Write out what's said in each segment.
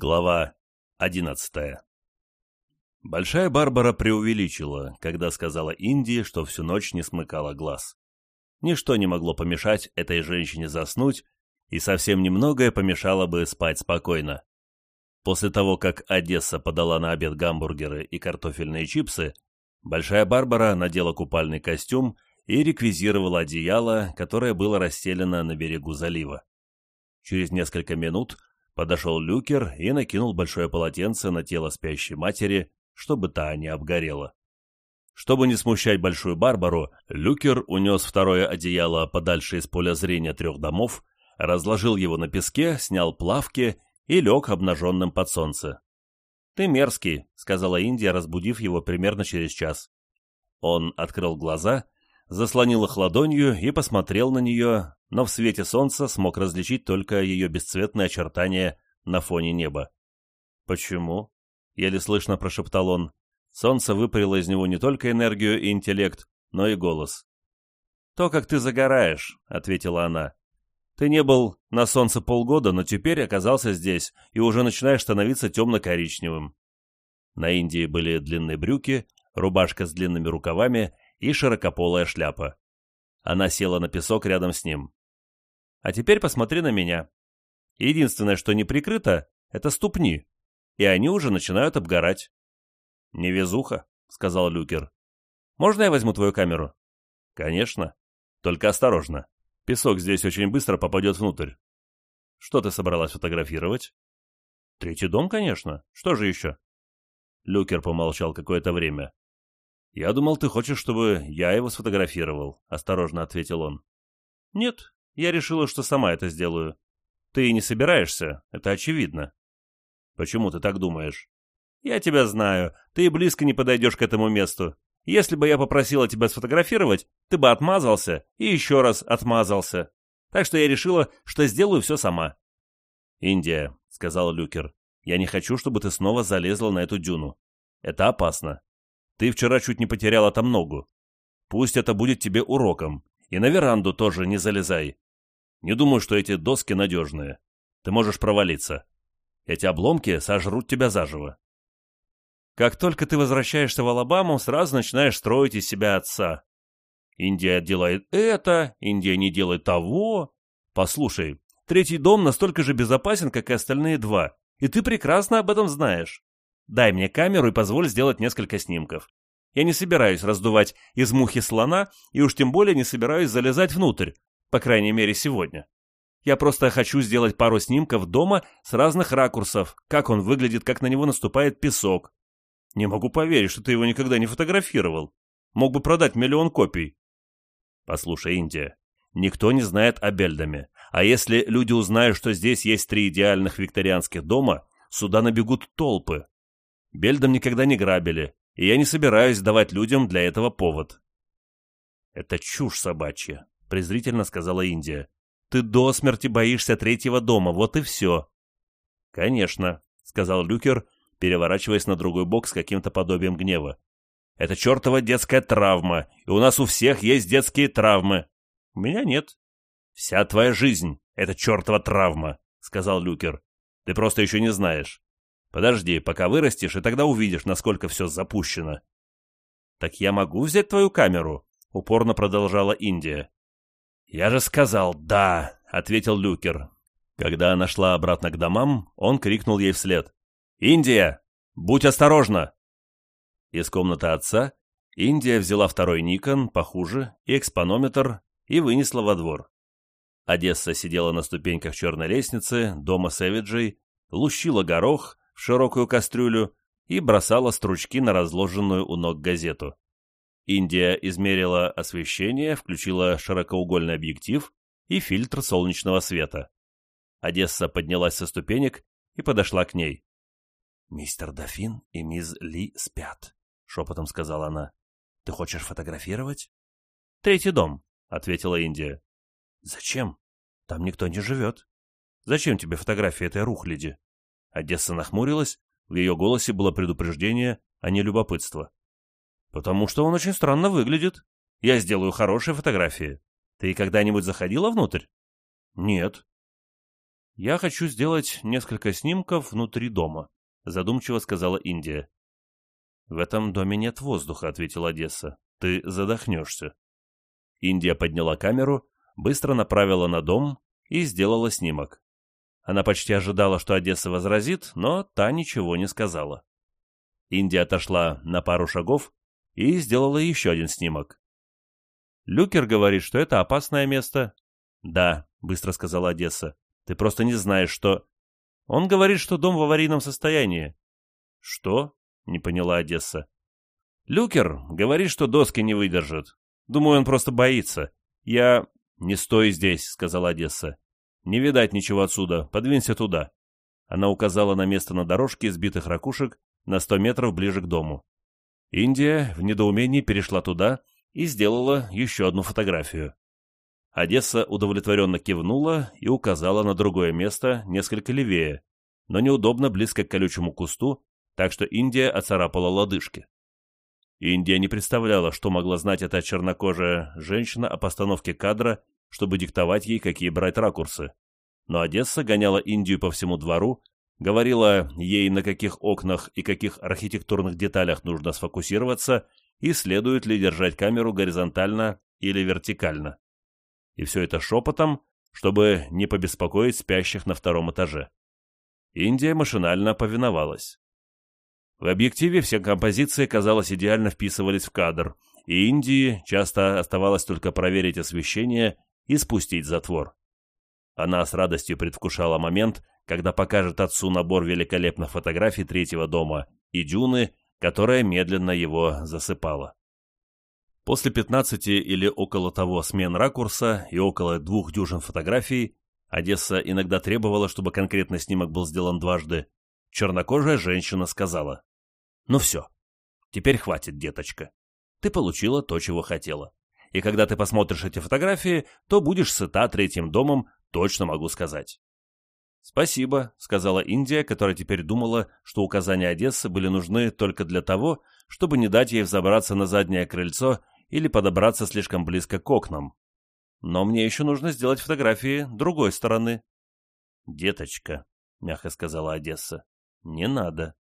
Глава одиннадцатая Большая Барбара преувеличила, когда сказала Индии, что всю ночь не смыкала глаз. Ничто не могло помешать этой женщине заснуть, и совсем немногое помешало бы спать спокойно. После того, как Одесса подала на обед гамбургеры и картофельные чипсы, Большая Барбара надела купальный костюм и реквизировала одеяло, которое было расстелено на берегу залива. Через несколько минут Подошел Люкер и накинул большое полотенце на тело спящей матери, чтобы та не обгорела. Чтобы не смущать Большую Барбару, Люкер унес второе одеяло подальше из поля зрения трех домов, разложил его на песке, снял плавки и лег обнаженным под солнце. «Ты мерзкий», — сказала Индия, разбудив его примерно через час. Он открыл глаза, заслонил их ладонью и посмотрел на нее, но в свете солнца смог различить только ее бесцветные очертания на фоне неба. «Почему?» — еле слышно прошептал он. Солнце выпарило из него не только энергию и интеллект, но и голос. «То, как ты загораешь», — ответила она. «Ты не был на солнце полгода, но теперь оказался здесь и уже начинаешь становиться темно-коричневым». На Индии были длинные брюки, рубашка с длинными рукавами и широкополая шляпа. Она села на песок рядом с ним. А теперь посмотри на меня. Единственное, что не прикрыто, это ступни, и они уже начинают обгорать. «Невезуха», — сказал Люкер. «Можно я возьму твою камеру?» «Конечно. Только осторожно. Песок здесь очень быстро попадет внутрь». «Что ты собралась фотографировать?» «Третий дом, конечно. Что же еще?» Люкер помолчал какое-то время. «Я думал, ты хочешь, чтобы я его сфотографировал», — осторожно ответил он. «Нет, я решила, что сама это сделаю. Ты не собираешься, это очевидно. Почему ты так думаешь? Я тебя знаю, ты и близко не подойдешь к этому месту. Если бы я попросила тебя сфотографировать, ты бы отмазался и еще раз отмазался. Так что я решила, что сделаю все сама. «Индия», — сказал Люкер, — «я не хочу, чтобы ты снова залезла на эту дюну. Это опасно. Ты вчера чуть не потеряла там ногу. Пусть это будет тебе уроком. И на веранду тоже не залезай. Не думаю, что эти доски надежные. Ты можешь провалиться. Эти обломки сожрут тебя заживо. Как только ты возвращаешься в Алабаму, сразу начинаешь строить из себя отца. Индия делает это, Индия не делает того. Послушай, третий дом настолько же безопасен, как и остальные два, и ты прекрасно об этом знаешь. Дай мне камеру и позволь сделать несколько снимков. Я не собираюсь раздувать из мухи слона, и уж тем более не собираюсь залезать внутрь, по крайней мере, сегодня. Я просто хочу сделать пару снимков дома с разных ракурсов, как он выглядит, как на него наступает песок. Не могу поверить, что ты его никогда не фотографировал. Мог бы продать миллион копий. Послушай, Индия, никто не знает о Бельдаме. А если люди узнают, что здесь есть три идеальных викторианских дома, сюда набегут толпы. Бельдам никогда не грабили, и я не собираюсь давать людям для этого повод. Это чушь собачья. — презрительно сказала Индия. «Ты до смерти боишься третьего дома, вот и все». «Конечно», — сказал Люкер, переворачиваясь на другой бок с каким-то подобием гнева. «Это чертова детская травма, и у нас у всех есть детские травмы. У меня нет». «Вся твоя жизнь — это чертова травма», — сказал Люкер. «Ты просто еще не знаешь. Подожди, пока вырастешь, и тогда увидишь, насколько все запущено». «Так я могу взять твою камеру?» — упорно продолжала Индия. «Я же сказал «да», — ответил Люкер. Когда она шла обратно к домам, он крикнул ей вслед. «Индия! Будь осторожна!» Из комнаты отца Индия взяла второй Никон, похуже, и экспонометр, и вынесла во двор. Одесса сидела на ступеньках черной лестницы дома Сэвиджей, лущила горох в широкую кастрюлю и бросала стручки на разложенную у ног газету. Индия измерила освещение, включила широкоугольный объектив и фильтр солнечного света. Одесса поднялась со ступенек и подошла к ней. «Мистер Дофин и мисс Ли спят», — шепотом сказала она. «Ты хочешь фотографировать?» «Третий дом», — ответила Индия. «Зачем? Там никто не живет. Зачем тебе фотография этой рухляди?» Одесса нахмурилась, в ее голосе было предупреждение, а не любопытство. «Потому что он очень странно выглядит. Я сделаю хорошие фотографии. Ты когда-нибудь заходила внутрь?» «Нет». «Я хочу сделать несколько снимков внутри дома», — задумчиво сказала Индия. «В этом доме нет воздуха», — ответила Одесса. «Ты задохнешься». Индия подняла камеру, быстро направила на дом и сделала снимок. Она почти ожидала, что Одесса возразит, но та ничего не сказала. Индия отошла на пару шагов и сделала еще один снимок. «Люкер говорит, что это опасное место». «Да», — быстро сказала Одесса. Ты просто не знаешь, что...» «Он говорит, что дом в аварийном состоянии». «Что?» — не поняла Одесса. «Люкер говорит, что доски не выдержат. Думаю, он просто боится. Я...» «Не стой здесь», — сказала Одесса. «Не видать ничего отсюда. Подвинься туда». Она указала на место на дорожке сбитых ракушек на сто метров ближе к дому. Индия в недоумении перешла туда и сделала еще одну фотографию. Одесса удовлетворенно кивнула и указала на другое место, несколько левее, но неудобно близко к колючему кусту, так что Индия оцарапала лодыжки. Индия не представляла, что могла знать эта чернокожая женщина о постановке кадра, чтобы диктовать ей, какие брать ракурсы. Но Одесса гоняла Индию по всему двору, говорила ей, на каких окнах и каких архитектурных деталях нужно сфокусироваться и следует ли держать камеру горизонтально или вертикально и все это шепотом, чтобы не побеспокоить спящих на втором этаже. Индия машинально повиновалась. В объективе все композиции, казалось, идеально вписывались в кадр, и Индии часто оставалось только проверить освещение и спустить затвор. Она с радостью предвкушала момент, когда покажет отцу набор великолепных фотографий третьего дома и дюны, которая медленно его засыпала. После 15 или около того смен ракурса и около двух дюжин фотографий, Одесса иногда требовала, чтобы конкретный снимок был сделан дважды, чернокожая женщина сказала, «Ну все, теперь хватит, деточка. Ты получила то, чего хотела. И когда ты посмотришь эти фотографии, то будешь сыта третьим домом, точно могу сказать». «Спасибо», — сказала Индия, которая теперь думала, что указания Одессы были нужны только для того, чтобы не дать ей взобраться на заднее крыльцо или подобраться слишком близко к окнам. Но мне еще нужно сделать фотографии другой стороны. «Деточка», — мягко сказала Одесса, — «не надо».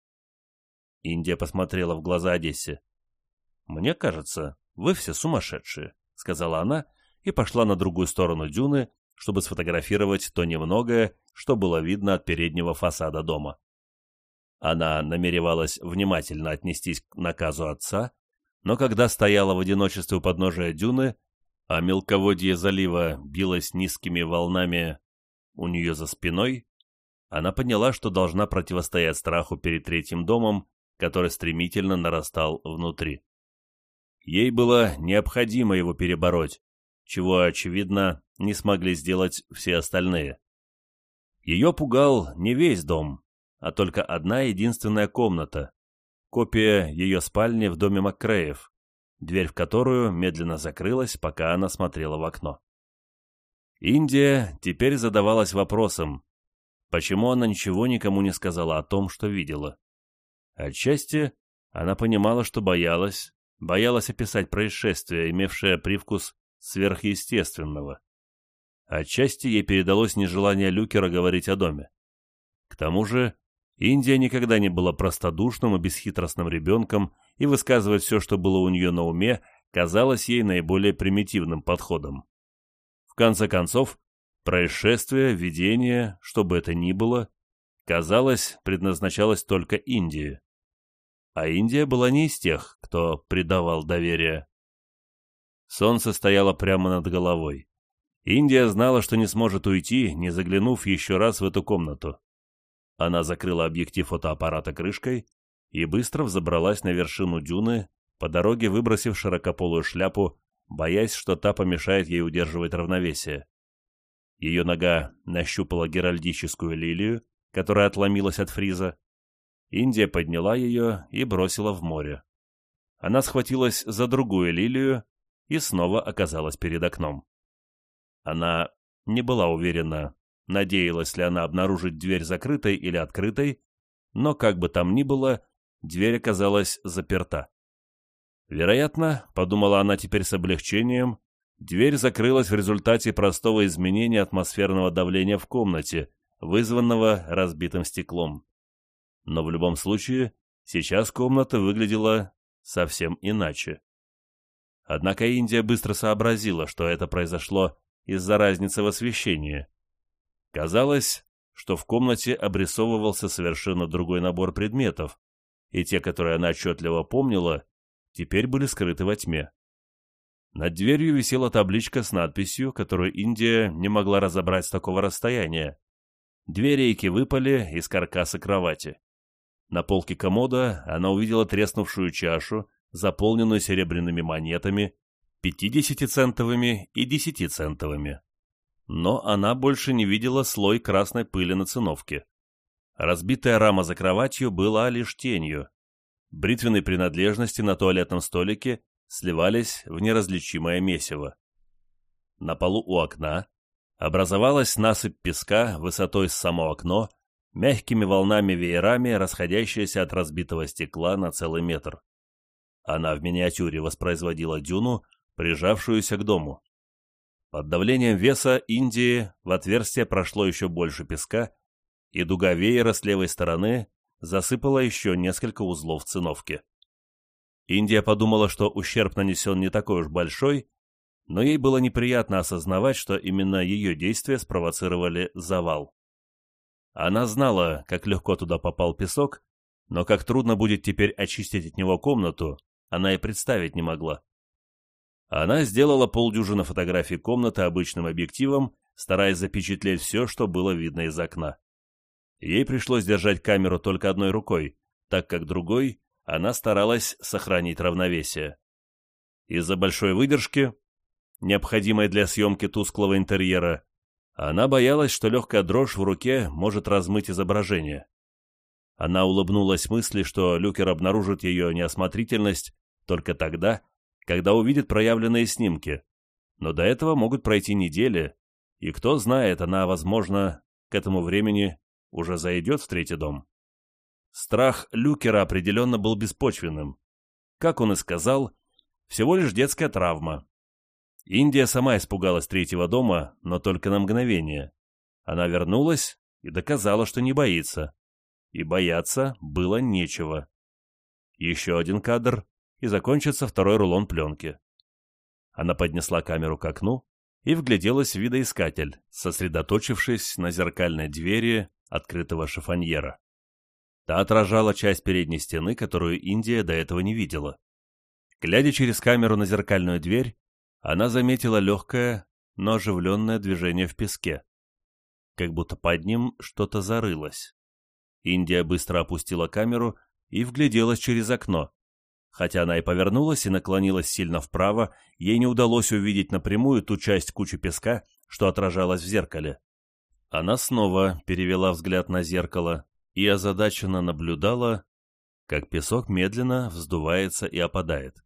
Индия посмотрела в глаза Одессе. «Мне кажется, вы все сумасшедшие», — сказала она и пошла на другую сторону дюны, чтобы сфотографировать то немногое, что было видно от переднего фасада дома. Она намеревалась внимательно отнестись к наказу отца но когда стояла в одиночестве у подножия дюны, а мелководье залива билось низкими волнами у нее за спиной, она поняла, что должна противостоять страху перед третьим домом, который стремительно нарастал внутри. Ей было необходимо его перебороть, чего, очевидно, не смогли сделать все остальные. Ее пугал не весь дом, а только одна единственная комната, копия ее спальни в доме Маккреев, дверь в которую медленно закрылась, пока она смотрела в окно. Индия теперь задавалась вопросом, почему она ничего никому не сказала о том, что видела. Отчасти она понимала, что боялась, боялась описать происшествие, имевшее привкус сверхъестественного. Отчасти ей передалось нежелание Люкера говорить о доме. К тому же Индия никогда не была простодушным и бесхитростным ребенком, и высказывать все, что было у нее на уме, казалось ей наиболее примитивным подходом. В конце концов, происшествие, видение, что бы это ни было, казалось, предназначалось только Индии. А Индия была не из тех, кто придавал доверие. Солнце стояло прямо над головой. Индия знала, что не сможет уйти, не заглянув еще раз в эту комнату. Она закрыла объектив фотоаппарата крышкой и быстро взобралась на вершину дюны, по дороге выбросив широкополую шляпу, боясь, что та помешает ей удерживать равновесие. Ее нога нащупала геральдическую лилию, которая отломилась от фриза. Индия подняла ее и бросила в море. Она схватилась за другую лилию и снова оказалась перед окном. Она не была уверена, Надеялась ли она обнаружить дверь закрытой или открытой, но как бы там ни было, дверь оказалась заперта. Вероятно, подумала она теперь с облегчением, дверь закрылась в результате простого изменения атмосферного давления в комнате, вызванного разбитым стеклом. Но в любом случае, сейчас комната выглядела совсем иначе. Однако Индия быстро сообразила, что это произошло из-за разницы в освещении. Казалось, что в комнате обрисовывался совершенно другой набор предметов, и те, которые она отчетливо помнила, теперь были скрыты во тьме. Над дверью висела табличка с надписью, которую Индия не могла разобрать с такого расстояния. Две рейки выпали из каркаса кровати. На полке комода она увидела треснувшую чашу, заполненную серебряными монетами, пятидесятицентовыми и десятицентовыми. Но она больше не видела слой красной пыли на циновке. Разбитая рама за кроватью была лишь тенью. Бритвенные принадлежности на туалетном столике сливались в неразличимое месиво. На полу у окна образовалась насыпь песка высотой с само окно, мягкими волнами-веерами, расходящаяся от разбитого стекла на целый метр. Она в миниатюре воспроизводила дюну, прижавшуюся к дому. Под давлением веса Индии в отверстие прошло еще больше песка, и дуга веера с левой стороны засыпала еще несколько узлов циновки. Индия подумала, что ущерб нанесен не такой уж большой, но ей было неприятно осознавать, что именно ее действия спровоцировали завал. Она знала, как легко туда попал песок, но как трудно будет теперь очистить от него комнату, она и представить не могла. Она сделала полдюжины фотографий комнаты обычным объективом, стараясь запечатлеть все, что было видно из окна. Ей пришлось держать камеру только одной рукой, так как другой она старалась сохранить равновесие. Из-за большой выдержки, необходимой для съемки тусклого интерьера, она боялась, что легкая дрожь в руке может размыть изображение. Она улыбнулась мысли, что Люкер обнаружит ее неосмотрительность только тогда, когда увидит проявленные снимки. Но до этого могут пройти недели, и кто знает, она, возможно, к этому времени уже зайдет в третий дом. Страх Люкера определенно был беспочвенным. Как он и сказал, всего лишь детская травма. Индия сама испугалась третьего дома, но только на мгновение. Она вернулась и доказала, что не боится. И бояться было нечего. Еще один кадр, и закончится второй рулон пленки. Она поднесла камеру к окну и вгляделась в видоискатель, сосредоточившись на зеркальной двери открытого шифоньера. Та отражала часть передней стены, которую Индия до этого не видела. Глядя через камеру на зеркальную дверь, она заметила легкое, но оживленное движение в песке. Как будто под ним что-то зарылось. Индия быстро опустила камеру и вгляделась через окно. Хотя она и повернулась и наклонилась сильно вправо, ей не удалось увидеть напрямую ту часть кучи песка, что отражалась в зеркале. Она снова перевела взгляд на зеркало и озадаченно наблюдала, как песок медленно вздувается и опадает.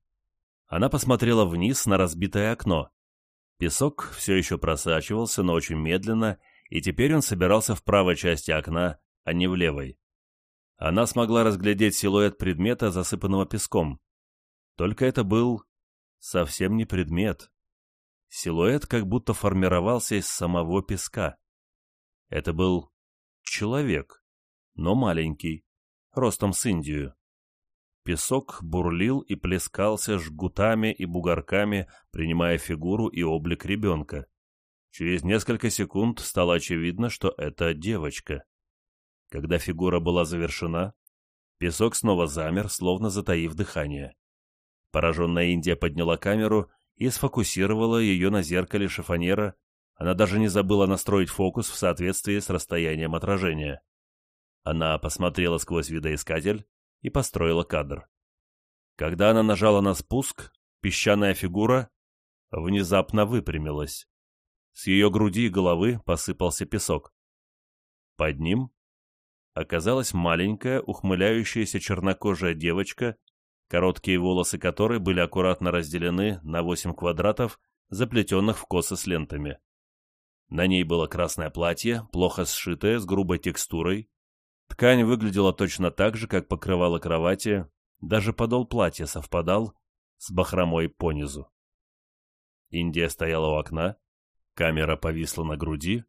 Она посмотрела вниз на разбитое окно. Песок все еще просачивался, но очень медленно, и теперь он собирался в правой части окна, а не в левой. Она смогла разглядеть силуэт предмета, засыпанного песком. Только это был совсем не предмет. Силуэт как будто формировался из самого песка. Это был человек но маленький, ростом с Индию. Песок бурлил и плескался жгутами и бугорками, принимая фигуру и облик ребенка. Через несколько секунд стало очевидно, что это девочка. Когда фигура была завершена, песок снова замер, словно затаив дыхание. Пораженная Индия подняла камеру и сфокусировала ее на зеркале шифонера. Она даже не забыла настроить фокус в соответствии с расстоянием отражения. Она посмотрела сквозь видоискатель и построила кадр. Когда она нажала на спуск, песчаная фигура внезапно выпрямилась. С ее груди и головы посыпался песок. Под ним оказалась маленькая, ухмыляющаяся чернокожая девочка, короткие волосы которой были аккуратно разделены на восемь квадратов, заплетенных в косы с лентами. На ней было красное платье, плохо сшитое, с грубой текстурой, Ткань выглядела точно так же, как покрывало кровати, даже подол платья совпадал с бахромой понизу. Индия стояла у окна, камера повисла на груди,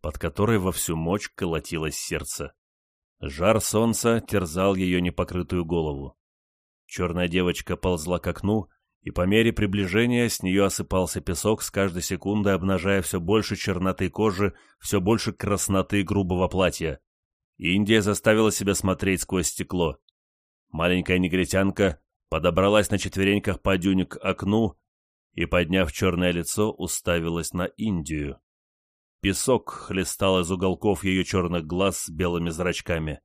под которой во всю мощь колотилось сердце. Жар солнца терзал ее непокрытую голову. Черная девочка ползла к окну, и по мере приближения с нее осыпался песок, с каждой секундой обнажая все больше черноты кожи, все больше красноты грубого платья. Индия заставила себя смотреть сквозь стекло. Маленькая негритянка подобралась на четвереньках по дюне к окну и, подняв черное лицо, уставилась на Индию. Песок хлестал из уголков ее черных глаз с белыми зрачками.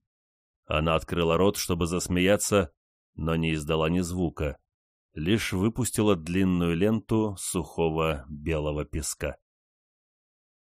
Она открыла рот, чтобы засмеяться, но не издала ни звука, лишь выпустила длинную ленту сухого белого песка.